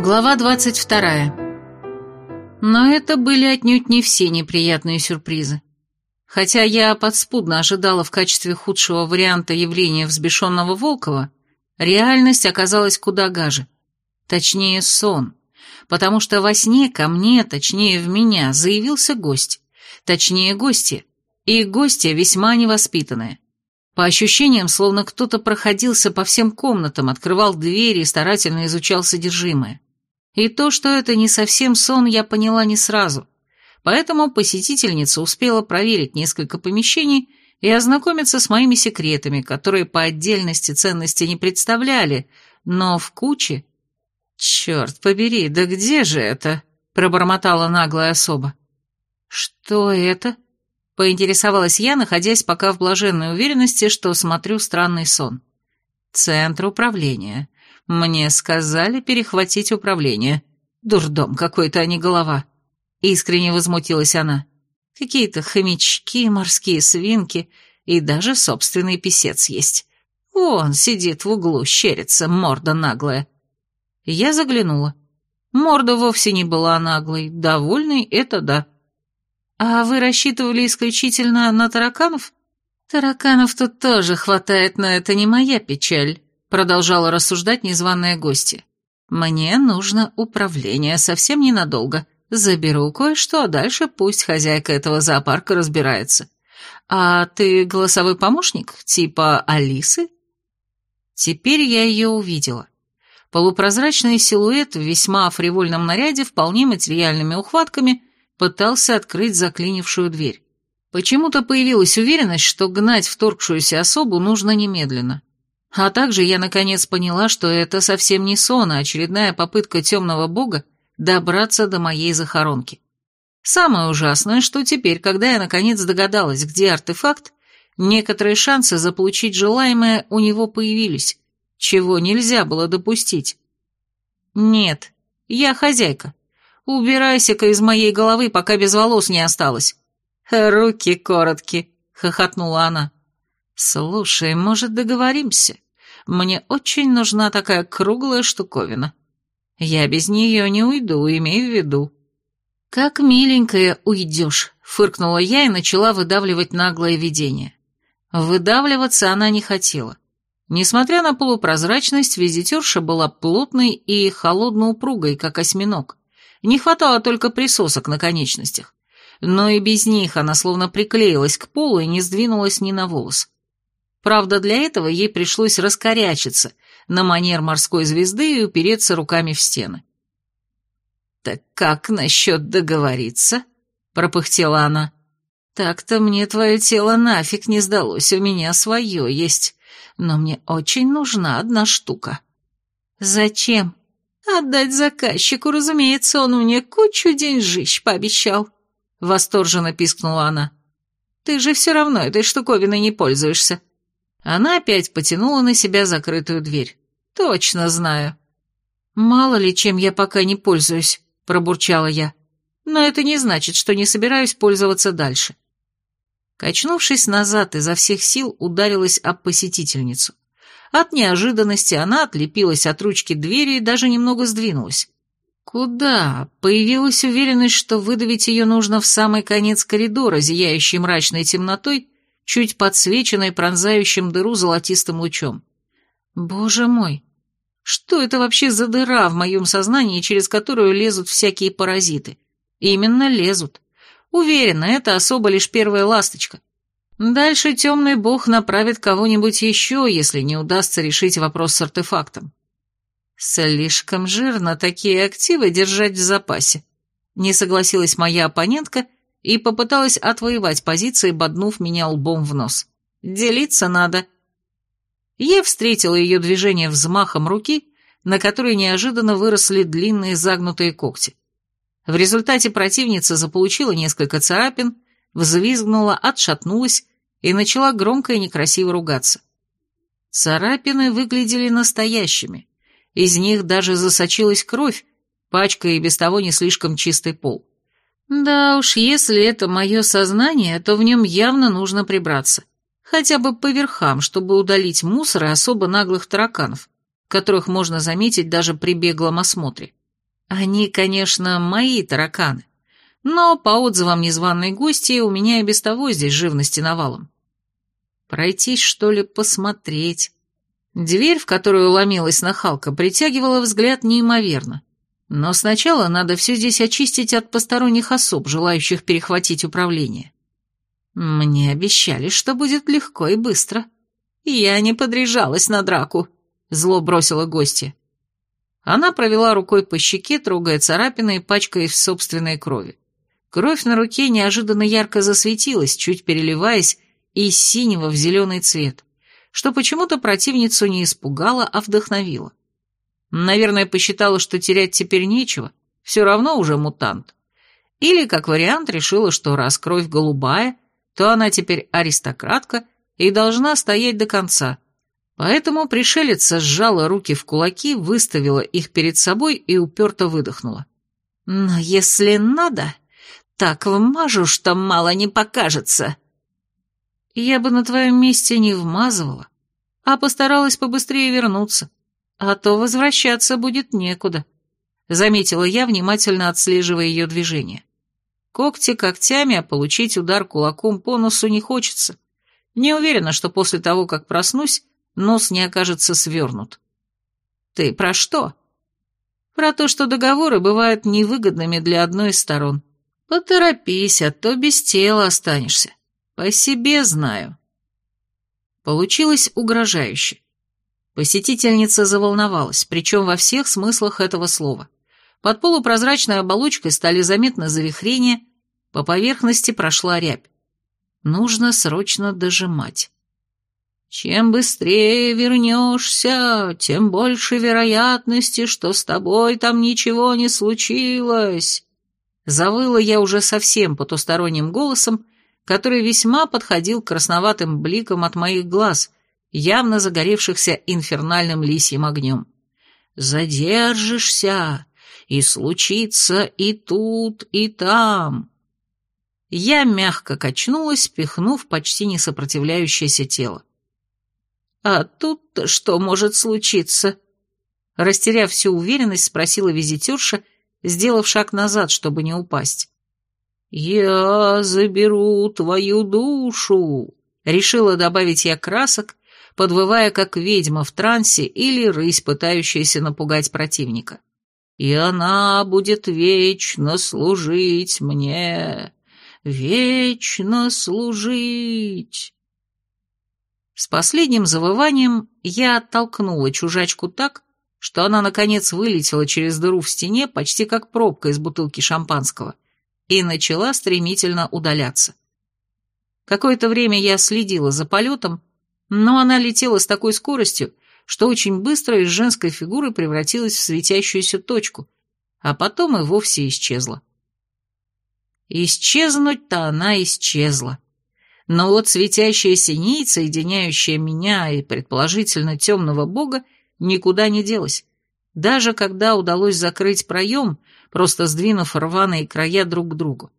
Глава 22. Но это были отнюдь не все неприятные сюрпризы. Хотя я подспудно ожидала в качестве худшего варианта явления взбешенного Волкова, реальность оказалась куда гаже. Точнее, сон. Потому что во сне ко мне, точнее в меня, заявился гость. Точнее, гости. И гостья весьма невоспитанная. По ощущениям, словно кто-то проходился по всем комнатам, открывал двери и старательно изучал содержимое. И то, что это не совсем сон, я поняла не сразу. Поэтому посетительница успела проверить несколько помещений и ознакомиться с моими секретами, которые по отдельности ценности не представляли, но в куче... «Черт побери, да где же это?» — пробормотала наглая особа. «Что это?» Поинтересовалась я, находясь пока в блаженной уверенности, что смотрю странный сон. Центр управления. Мне сказали перехватить управление. Дурдом какой-то, а не голова. Искренне возмутилась она. Какие-то хомячки, морские свинки и даже собственный писец есть. Вон сидит в углу, щерится, морда наглая. Я заглянула. Морда вовсе не была наглой, довольной это да. «А вы рассчитывали исключительно на тараканов?» «Тараканов тут тоже хватает, но это не моя печаль», продолжала рассуждать незваная гостья. «Мне нужно управление совсем ненадолго. Заберу кое-что, а дальше пусть хозяйка этого зоопарка разбирается. А ты голосовой помощник, типа Алисы?» Теперь я ее увидела. Полупрозрачный силуэт в весьма фривольном наряде, вполне материальными ухватками, пытался открыть заклинившую дверь. Почему-то появилась уверенность, что гнать вторгшуюся особу нужно немедленно. А также я наконец поняла, что это совсем не сон, а очередная попытка темного бога добраться до моей захоронки. Самое ужасное, что теперь, когда я наконец догадалась, где артефакт, некоторые шансы заполучить желаемое у него появились, чего нельзя было допустить. Нет, я хозяйка. Убирайся-ка из моей головы, пока без волос не осталось. Руки короткие, хохотнула она. Слушай, может, договоримся? Мне очень нужна такая круглая штуковина. Я без нее не уйду, имей в виду. Как миленькая уйдешь, фыркнула я и начала выдавливать наглое видение. Выдавливаться она не хотела. Несмотря на полупрозрачность, визитерша была плотной и холодно упругой, как осьминог. Не хватало только присосок на конечностях. Но и без них она словно приклеилась к полу и не сдвинулась ни на волос. Правда, для этого ей пришлось раскорячиться на манер морской звезды и упереться руками в стены. «Так как насчет договориться?» — пропыхтела она. «Так-то мне твое тело нафиг не сдалось, у меня свое есть, но мне очень нужна одна штука». «Зачем?» Отдать заказчику, разумеется, он мне кучу деньжищ пообещал. Восторженно пискнула она. Ты же все равно этой штуковиной не пользуешься. Она опять потянула на себя закрытую дверь. Точно знаю. Мало ли, чем я пока не пользуюсь, пробурчала я. Но это не значит, что не собираюсь пользоваться дальше. Качнувшись назад, изо всех сил ударилась об посетительницу. От неожиданности она отлепилась от ручки двери и даже немного сдвинулась. Куда? Появилась уверенность, что выдавить ее нужно в самый конец коридора, зияющий мрачной темнотой, чуть подсвеченной пронзающим дыру золотистым лучом. Боже мой! Что это вообще за дыра в моем сознании, через которую лезут всякие паразиты? Именно лезут. Уверена, это особо лишь первая ласточка. Дальше темный бог направит кого-нибудь еще, если не удастся решить вопрос с артефактом. Слишком жирно такие активы держать в запасе. Не согласилась моя оппонентка и попыталась отвоевать позиции, боднув меня лбом в нос. Делиться надо. Я встретила ее движение взмахом руки, на которой неожиданно выросли длинные загнутые когти. В результате противница заполучила несколько царапин, взвизгнула, отшатнулась и начала громко и некрасиво ругаться. Царапины выглядели настоящими. Из них даже засочилась кровь, пачкая и без того не слишком чистый пол. Да уж, если это мое сознание, то в нем явно нужно прибраться. Хотя бы по верхам, чтобы удалить мусор и особо наглых тараканов, которых можно заметить даже при беглом осмотре. Они, конечно, мои тараканы, но, по отзывам незваной гости, у меня и без того здесь живности навалом. Пройтись, что ли, посмотреть. Дверь, в которую ломилась нахалка, притягивала взгляд неимоверно. Но сначала надо все здесь очистить от посторонних особ, желающих перехватить управление. Мне обещали, что будет легко и быстро. Я не подряжалась на драку, зло бросила гостья. Она провела рукой по щеке, трогая царапины и пачкаясь в собственной крови. Кровь на руке неожиданно ярко засветилась, чуть переливаясь из синего в зеленый цвет, что почему-то противницу не испугало, а вдохновило. Наверное, посчитала, что терять теперь нечего, все равно уже мутант. Или, как вариант, решила, что раз кровь голубая, то она теперь аристократка и должна стоять до конца. Поэтому пришелица сжала руки в кулаки, выставила их перед собой и уперто выдохнула. «Но если надо, так вмажу, что мало не покажется». «Я бы на твоем месте не вмазывала, а постаралась побыстрее вернуться а то возвращаться будет некуда», — заметила я, внимательно отслеживая ее движение. Когти когтями, а получить удар кулаком по носу не хочется. Не уверена, что после того, как проснусь, нос не окажется свернут. «Ты про что?» «Про то, что договоры бывают невыгодными для одной из сторон. Поторопись, а то без тела останешься. По себе знаю». Получилось угрожающе. Посетительница заволновалась, причем во всех смыслах этого слова. Под полупрозрачной оболочкой стали заметны завихрения, по поверхности прошла рябь. Нужно срочно дожимать. «Чем быстрее вернешься, тем больше вероятности, что с тобой там ничего не случилось». Завыла я уже совсем потусторонним голосом, который весьма подходил к красноватым бликам от моих глаз, явно загоревшихся инфернальным лисьим огнем. «Задержишься, и случится и тут, и там». Я мягко качнулась, пихнув почти не сопротивляющееся тело. «А тут-то что может случиться?» Растеряв всю уверенность, спросила визитерша, сделав шаг назад, чтобы не упасть. «Я заберу твою душу», — решила добавить я красок, подвывая как ведьма в трансе или рысь, пытающаяся напугать противника. «И она будет вечно служить мне, вечно служить!» С последним завыванием я оттолкнула чужачку так, что она, наконец, вылетела через дыру в стене, почти как пробка из бутылки шампанского, и начала стремительно удаляться. Какое-то время я следила за полетом, но она летела с такой скоростью, что очень быстро из женской фигуры превратилась в светящуюся точку, а потом и вовсе исчезла. Исчезнуть-то она исчезла. Но вот светящаяся нить, соединяющая меня и, предположительно, темного бога, никуда не делась. Даже когда удалось закрыть проем, просто сдвинув рваные края друг к другу.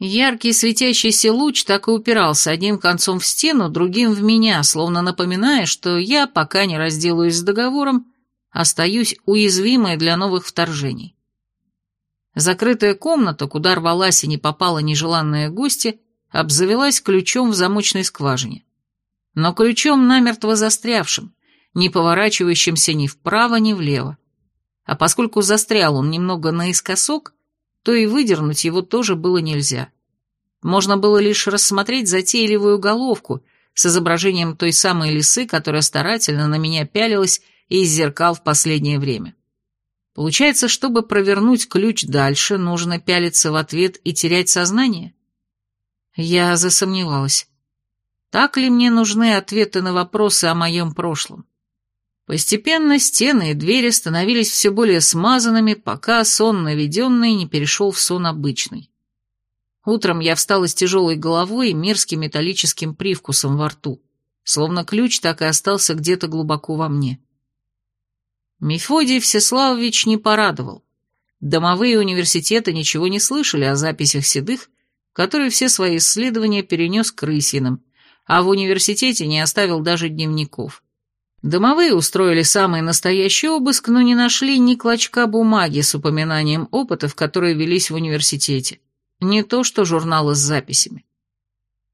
Яркий светящийся луч так и упирался одним концом в стену, другим в меня, словно напоминая, что я, пока не разделаюсь с договором, остаюсь уязвимой для новых вторжений. Закрытая комната, куда рвалась и не попала нежеланная гостья, обзавелась ключом в замочной скважине. Но ключом намертво застрявшим, не поворачивающимся ни вправо, ни влево. А поскольку застрял он немного наискосок, то и выдернуть его тоже было нельзя. Можно было лишь рассмотреть затейливую головку с изображением той самой лисы, которая старательно на меня пялилась из зеркал в последнее время. Получается, чтобы провернуть ключ дальше, нужно пялиться в ответ и терять сознание? Я засомневалась. Так ли мне нужны ответы на вопросы о моем прошлом? Постепенно стены и двери становились все более смазанными, пока сон наведенный не перешел в сон обычный. Утром я встала с тяжелой головой и мерзким металлическим привкусом во рту, словно ключ так и остался где-то глубоко во мне. Мефодий Всеславович не порадовал. Домовые университеты ничего не слышали о записях седых, которые все свои исследования перенес к Рысиным, а в университете не оставил даже дневников. Домовые устроили самый настоящий обыск, но не нашли ни клочка бумаги с упоминанием опытов, которые велись в университете. Не то что журналы с записями.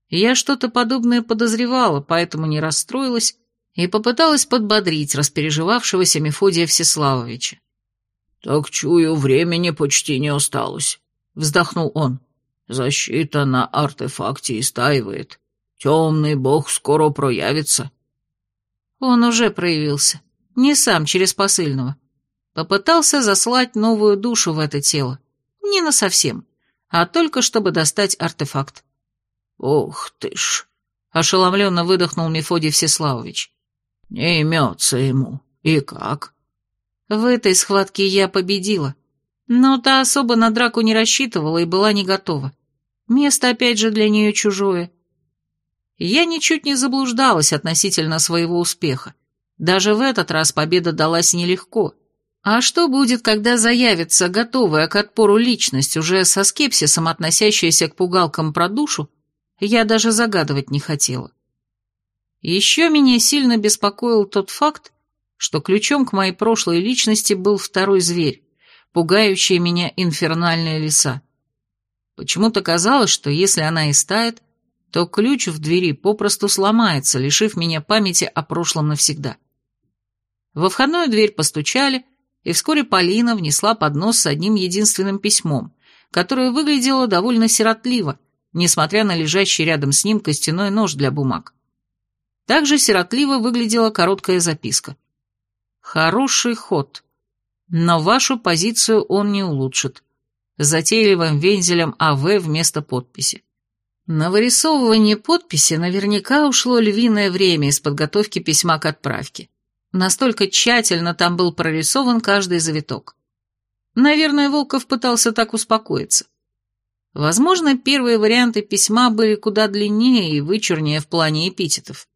Я что-то подобное подозревала, поэтому не расстроилась и попыталась подбодрить распереживавшегося Мефодия Всеславовича. «Так чую, времени почти не осталось», — вздохнул он. «Защита на артефакте истаивает. Темный бог скоро проявится». Он уже проявился. Не сам, через посыльного. Попытался заслать новую душу в это тело. Не на совсем, а только чтобы достать артефакт. «Ух ты ж!» — ошеломленно выдохнул Мефодий Всеславович. «Не имется ему. И как?» В этой схватке я победила. Но та особо на драку не рассчитывала и была не готова. Место опять же для нее чужое. Я ничуть не заблуждалась относительно своего успеха. Даже в этот раз победа далась нелегко. А что будет, когда заявится готовая к отпору личность, уже со скепсисом относящаяся к пугалкам про душу, я даже загадывать не хотела. Еще меня сильно беспокоил тот факт, что ключом к моей прошлой личности был второй зверь, пугающий меня инфернальные леса. Почему-то казалось, что если она и стает, то ключ в двери попросту сломается, лишив меня памяти о прошлом навсегда. Во входную дверь постучали, и вскоре Полина внесла поднос с одним единственным письмом, которое выглядело довольно сиротливо, несмотря на лежащий рядом с ним костяной нож для бумаг. Также сиротливо выглядела короткая записка – Хороший ход. Но вашу позицию он не улучшит. Затейливым вензелем АВ вместо подписи. На вырисовывание подписи наверняка ушло львиное время из подготовки письма к отправке. Настолько тщательно там был прорисован каждый завиток. Наверное, Волков пытался так успокоиться. Возможно, первые варианты письма были куда длиннее и вычурнее в плане эпитетов.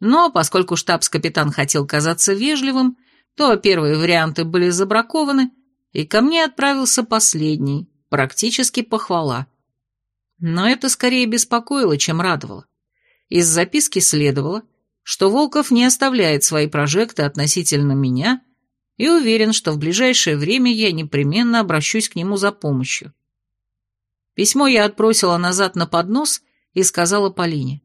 Но поскольку штабс-капитан хотел казаться вежливым, то первые варианты были забракованы, и ко мне отправился последний, практически похвала. Но это скорее беспокоило, чем радовало. Из записки следовало, что Волков не оставляет свои прожекты относительно меня и уверен, что в ближайшее время я непременно обращусь к нему за помощью. Письмо я отбросила назад на поднос и сказала Полине.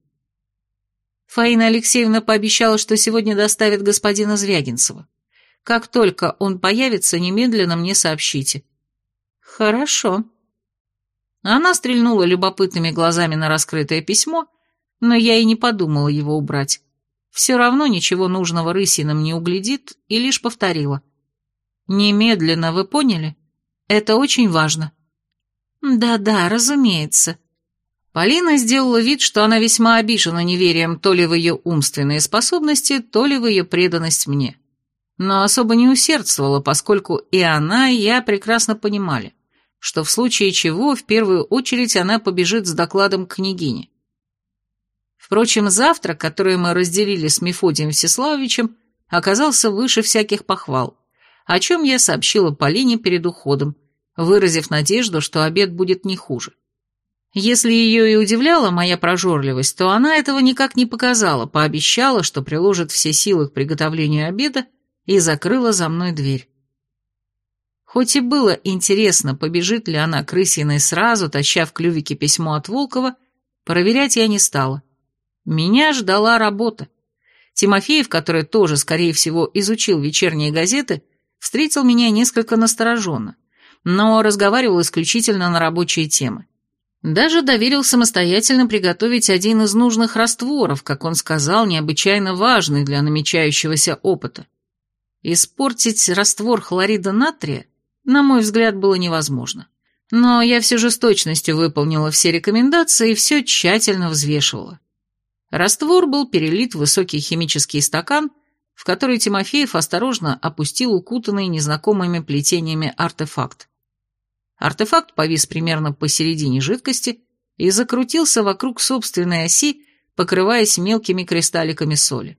Фаина Алексеевна пообещала, что сегодня доставит господина Звягинцева. Как только он появится, немедленно мне сообщите». «Хорошо». Она стрельнула любопытными глазами на раскрытое письмо, но я и не подумала его убрать. Все равно ничего нужного рысином не углядит и лишь повторила. «Немедленно, вы поняли? Это очень важно». «Да-да, разумеется». Полина сделала вид, что она весьма обижена неверием то ли в ее умственные способности, то ли в ее преданность мне но особо не усердствовала, поскольку и она, и я прекрасно понимали, что в случае чего в первую очередь она побежит с докладом к княгине. Впрочем, завтрак, который мы разделили с Мефодием Всеславовичем, оказался выше всяких похвал, о чем я сообщила Полине перед уходом, выразив надежду, что обед будет не хуже. Если ее и удивляла моя прожорливость, то она этого никак не показала, пообещала, что приложит все силы к приготовлению обеда и закрыла за мной дверь. Хоть и было интересно, побежит ли она крысиной сразу, таща в клювике письмо от Волкова, проверять я не стала. Меня ждала работа. Тимофеев, который тоже, скорее всего, изучил вечерние газеты, встретил меня несколько настороженно, но разговаривал исключительно на рабочие темы. Даже доверил самостоятельно приготовить один из нужных растворов, как он сказал, необычайно важный для намечающегося опыта. Испортить раствор хлорида натрия, на мой взгляд, было невозможно. Но я все же с точностью выполнила все рекомендации и все тщательно взвешивала. Раствор был перелит в высокий химический стакан, в который Тимофеев осторожно опустил укутанный незнакомыми плетениями артефакт. Артефакт повис примерно посередине жидкости и закрутился вокруг собственной оси, покрываясь мелкими кристалликами соли.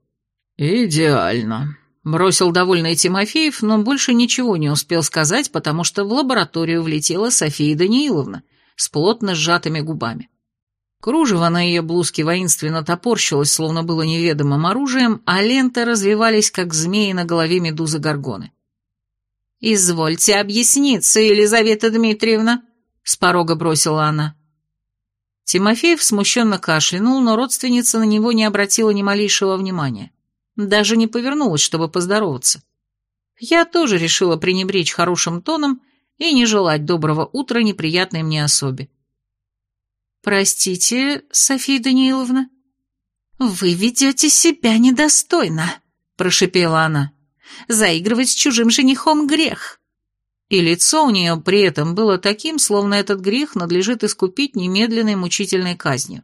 «Идеально», Бросил довольный Тимофеев, но больше ничего не успел сказать, потому что в лабораторию влетела София Данииловна с плотно сжатыми губами. Кружево на ее блузке воинственно топорщилось, словно было неведомым оружием, а ленты развивались, как змеи на голове медузы Горгоны. «Извольте объясниться, Елизавета Дмитриевна», — с порога бросила она. Тимофеев смущенно кашлянул, но родственница на него не обратила ни малейшего внимания. Даже не повернулась, чтобы поздороваться. Я тоже решила пренебречь хорошим тоном и не желать доброго утра неприятной мне особе. «Простите, София Данииловна?» «Вы ведете себя недостойно», — прошипела она. «Заигрывать с чужим женихом грех». И лицо у нее при этом было таким, словно этот грех надлежит искупить немедленной мучительной казнью.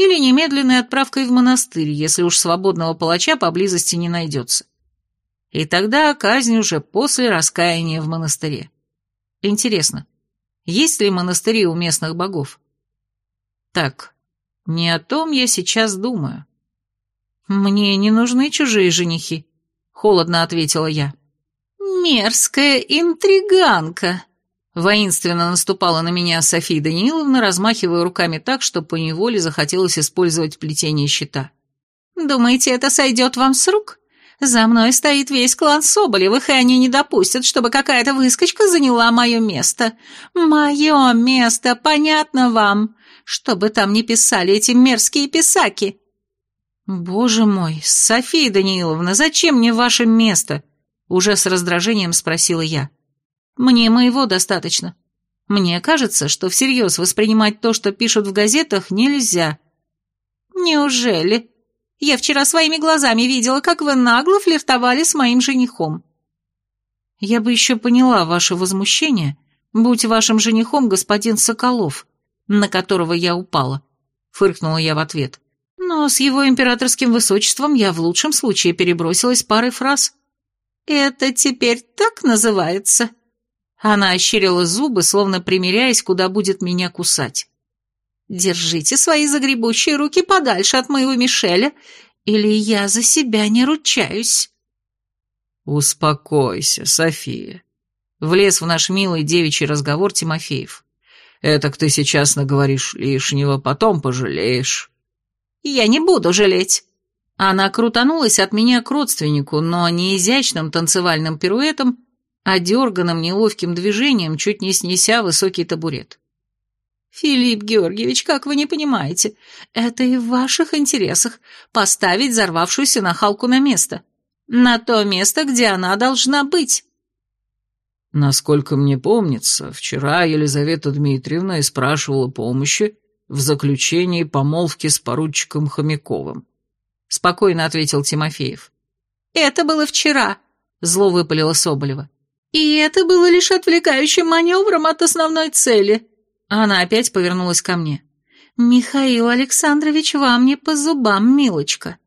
Или немедленной отправкой в монастырь, если уж свободного палача поблизости не найдется. И тогда казнь уже после раскаяния в монастыре. Интересно, есть ли монастыри у местных богов? Так, не о том я сейчас думаю. Мне не нужны чужие женихи, холодно ответила я. Мерзкая интриганка, Воинственно наступала на меня София Данииловна, размахивая руками так, что поневоле захотелось использовать плетение щита. «Думаете, это сойдет вам с рук? За мной стоит весь клан Соболевых, и они не допустят, чтобы какая-то выскочка заняла мое место. Мое место, понятно вам? Чтобы там не писали эти мерзкие писаки». «Боже мой, София Данииловна, зачем мне ваше место?» Уже с раздражением спросила я. «Мне моего достаточно. Мне кажется, что всерьез воспринимать то, что пишут в газетах, нельзя». «Неужели?» Я вчера своими глазами видела, как вы нагло флиртовали с моим женихом». «Я бы еще поняла ваше возмущение, будь вашим женихом господин Соколов, на которого я упала», — фыркнула я в ответ. «Но с его императорским высочеством я в лучшем случае перебросилась парой фраз». «Это теперь так называется?» Она ощерила зубы, словно примеряясь, куда будет меня кусать. Держите свои загребущие руки подальше от моего Мишеля, или я за себя не ручаюсь. Успокойся, София. Влез в наш милый девичий разговор Тимофеев. Этак ты сейчас наговоришь лишнего, потом пожалеешь. Я не буду жалеть. Она крутанулась от меня к родственнику, но не изящным танцевальным пируэтом, а дерганым неловким движением, чуть не снеся высокий табурет. «Филипп Георгиевич, как вы не понимаете, это и в ваших интересах поставить взорвавшуюся нахалку на место. На то место, где она должна быть». Насколько мне помнится, вчера Елизавета Дмитриевна и спрашивала помощи в заключении помолвки с поручиком Хомяковым. Спокойно ответил Тимофеев. «Это было вчера», — зло выпалила Соболева. «И это было лишь отвлекающим маневром от основной цели». Она опять повернулась ко мне. «Михаил Александрович, вам не по зубам, милочка».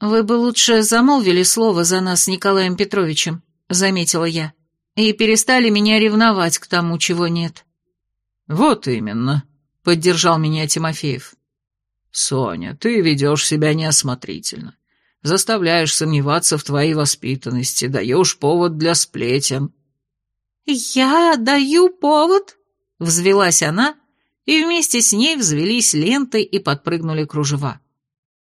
«Вы бы лучше замолвили слово за нас с Николаем Петровичем», — заметила я, «и перестали меня ревновать к тому, чего нет». «Вот именно», — поддержал меня Тимофеев. «Соня, ты ведешь себя неосмотрительно, заставляешь сомневаться в твоей воспитанности, даешь повод для сплетен». «Я даю повод?» Взвелась она, и вместе с ней взвелись ленты и подпрыгнули кружева.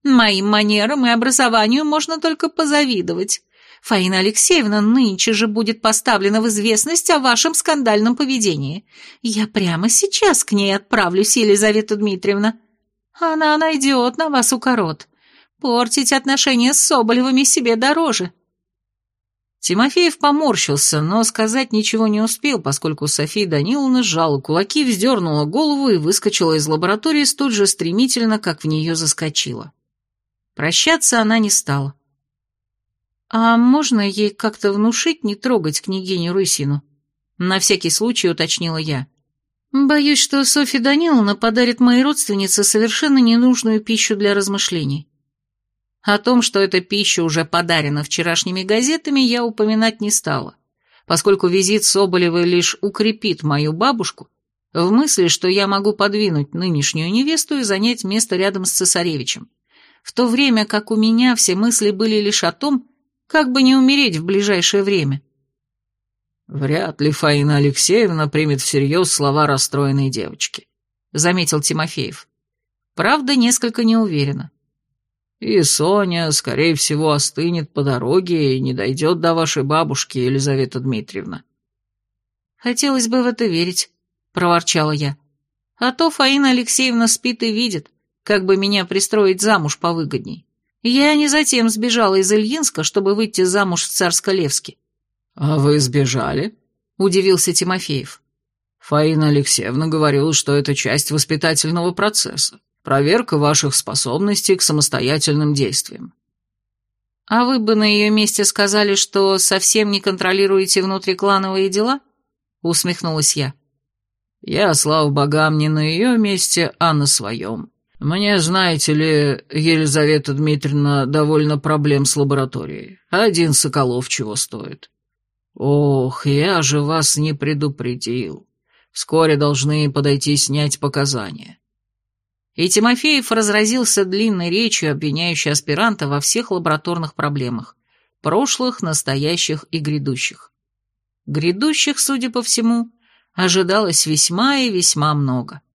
«Моим манерам и образованию можно только позавидовать. Фаина Алексеевна нынче же будет поставлена в известность о вашем скандальном поведении. Я прямо сейчас к ней отправлюсь, Елизавета Дмитриевна. Она найдет на вас укорот. Портить отношения с Соболевыми себе дороже». Тимофеев поморщился, но сказать ничего не успел, поскольку София Даниловна сжала кулаки, вздернула голову и выскочила из лаборатории столь же стремительно, как в нее заскочила. Прощаться она не стала. «А можно ей как-то внушить не трогать княгиню Рысину?» На всякий случай уточнила я. «Боюсь, что Софья Даниловна подарит моей родственнице совершенно ненужную пищу для размышлений. О том, что эта пища уже подарена вчерашними газетами, я упоминать не стала, поскольку визит Соболевой лишь укрепит мою бабушку в мысли, что я могу подвинуть нынешнюю невесту и занять место рядом с цесаревичем, в то время как у меня все мысли были лишь о том, как бы не умереть в ближайшее время. «Вряд ли Фаина Алексеевна примет всерьез слова расстроенной девочки», — заметил Тимофеев. Правда, несколько неуверенно. И Соня, скорее всего, остынет по дороге и не дойдет до вашей бабушки, Елизавета Дмитриевна. Хотелось бы в это верить, проворчала я. А то Фаина Алексеевна спит и видит, как бы меня пристроить замуж повыгодней. Я не затем сбежала из Ильинска, чтобы выйти замуж в Царско-Левске. «А вы сбежали?» — удивился Тимофеев. «Фаина Алексеевна говорила, что это часть воспитательного процесса, проверка ваших способностей к самостоятельным действиям». «А вы бы на ее месте сказали, что совсем не контролируете внутриклановые дела?» — усмехнулась я. «Я, слава богам, не на ее месте, а на своем. Мне, знаете ли, Елизавета Дмитриевна, довольно проблем с лабораторией. Один Соколов чего стоит». «Ох, я же вас не предупредил. Вскоре должны подойти снять показания». И Тимофеев разразился длинной речью, обвиняющей аспиранта во всех лабораторных проблемах, прошлых, настоящих и грядущих. Грядущих, судя по всему, ожидалось весьма и весьма много.